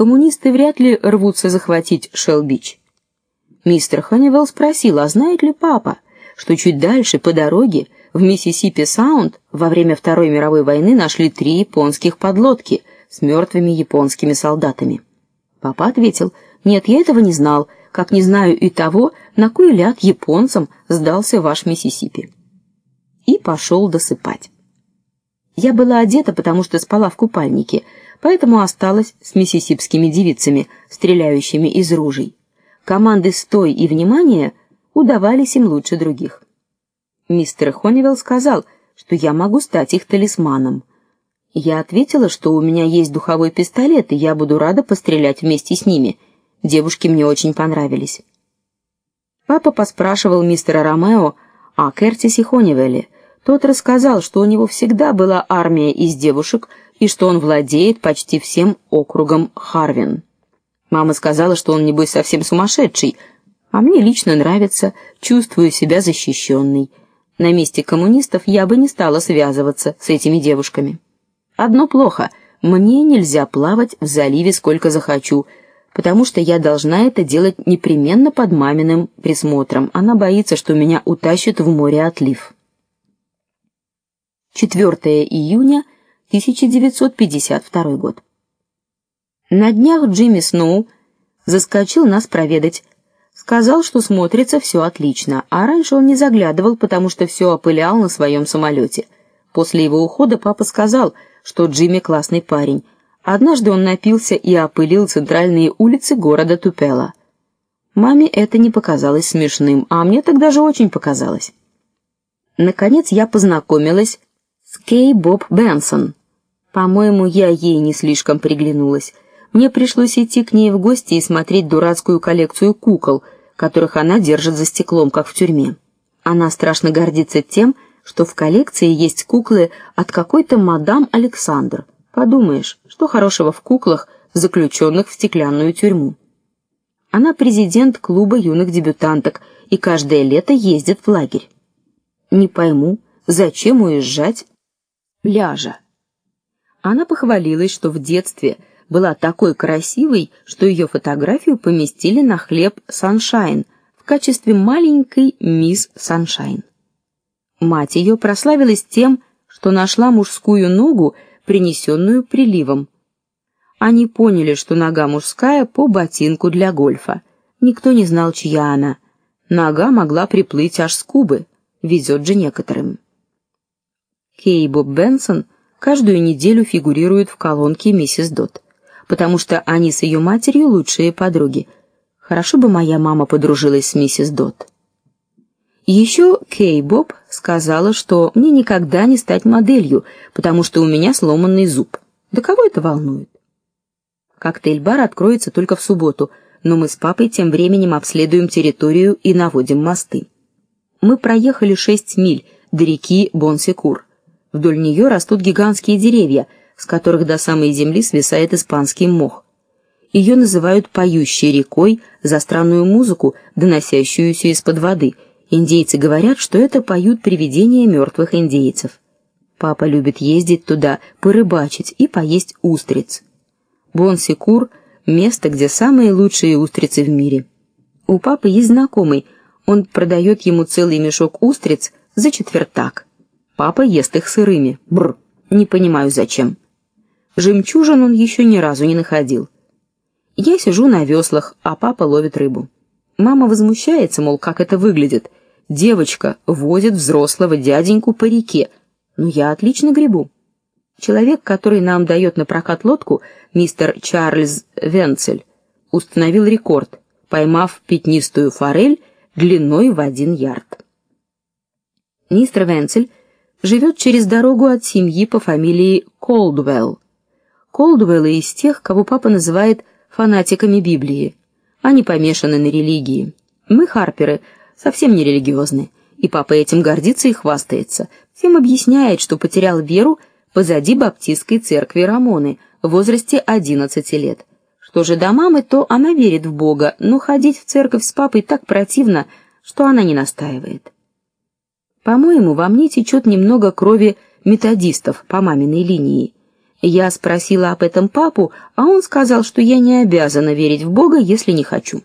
коммунисты вряд ли рвутся захватить Шелл-Бич. Мистер Ханнивелл спросил, а знает ли папа, что чуть дальше по дороге в Миссисипи-Саунд во время Второй мировой войны нашли три японских подлодки с мертвыми японскими солдатами. Папа ответил: "Нет, я этого не знал, как не знаю и того, на кой ляд японцам сдался ваш Миссисипи". И пошел досыпать. Я была одета, потому что спала в купальнике, поэтому осталась с миссисипскими девицами, стреляющими из ружей. Команды "Стой" и "Внимание" удавались им лучше других. Мистер Хонивелл сказал, что я могу стать их талисманом. Я ответила, что у меня есть духовой пистолет, и я буду рада пострелять вместе с ними. Девушки мне очень понравились. Папа поспрашивал мистера Ромео о Кертисе Хонивелле. Тот рассказал, что у него всегда была армия из девушек и что он владеет почти всем округом Харвин. Мама сказала, что он небось совсем сумасшедший, а мне лично нравится, чувствую себя защищенной. На месте коммунистов я бы не стала связываться с этими девушками. Одно плохо: мне нельзя плавать в заливе сколько захочу, потому что я должна это делать непременно под маминым присмотром. Она боится, что меня утащат в море отлив. 4 июня 1952 год. На днях Джимми Сноу заскочил нас проведать. Сказал, что смотрится все отлично, а раньше он не заглядывал, потому что все опылял на своем самолете. После его ухода папа сказал, что Джимми классный парень. Однажды он напился и опылил центральные улицы города Тупела. Маме это не показалось смешным, а мне тогда же очень показалось. Наконец я познакомилась с Кей Боб Бенсон. По-моему, я ей не слишком приглянулась. Мне пришлось идти к ней в гости и смотреть дурацкую коллекцию кукол, которых она держит за стеклом, как в тюрьме. Она страшно гордится тем, что в коллекции есть куклы от какой-то мадам Александр. Подумаешь, что хорошего в куклах, заключенных в стеклянную тюрьму. Она президент клуба юных дебютанток и каждое лето ездит в лагерь. Не пойму, зачем уезжать пляжа. Она похвалилась, что в детстве была такой красивой, что ее фотографию поместили на хлеб Sunshine в качестве маленькой мисс Sunshine. Мать ее прославилась тем, что нашла мужскую ногу, принесенную приливом. Они поняли, что нога мужская по ботинку для гольфа. Никто не знал, чья она. Нога могла приплыть аж с Кубы, везет же некоторым. Кей Боб Бенсон каждую неделю фигурирует в колонке миссис Дот потому что они с ее матерью лучшие подруги. Хорошо бы моя мама подружилась с миссис Дот. Еще Кей Боб сказала, что мне никогда не стать моделью, потому что у меня сломанный зуб. Да кого это волнует? Коктейль-бар откроется только в субботу, но мы с папой тем временем обследуем территорию и наводим мосты. Мы проехали шесть миль до реки Бонсекур. Вдоль нее растут гигантские деревья, с которых до самой земли свисает испанский мох. Ее называют поющей рекой за странную музыку, доносящуюся из-под воды. Индейцы говорят, что это поют привидения мертвых индейцев. Папа любит ездить туда, порыбачить и поесть устриц. Бонсикур место, где самые лучшие устрицы в мире. У папы есть знакомый, он продает ему целый мешок устриц за четвертак. Папа ест их сырыми. Бр. Не понимаю зачем. Жемчужин он еще ни разу не находил. Я сижу на веслах, а папа ловит рыбу. Мама возмущается, мол, как это выглядит. Девочка возит взрослого дяденьку по реке. Но я отлично гребу. Человек, который нам дает на прокат лодку, мистер Чарльз Венцель, установил рекорд, поймав пятнистую форель длиной в один ярд. Мистер Венцель живет через дорогу от семьи по фамилии Колдвелл. Колдуэллы из тех, кого папа называет фанатиками Библии. Они помешаны на религии. Мы Харперы совсем не религиозны, и папа этим гордится и хвастается. Всем объясняет, что потерял веру позади баптистской церкви Рамоны в возрасте 11 лет. Что же до мамы, то она верит в Бога, но ходить в церковь с папой так противно, что она не настаивает. По-моему, во мне течет немного крови методистов по маминой линии. Я спросила об этом папу, а он сказал, что я не обязана верить в Бога, если не хочу.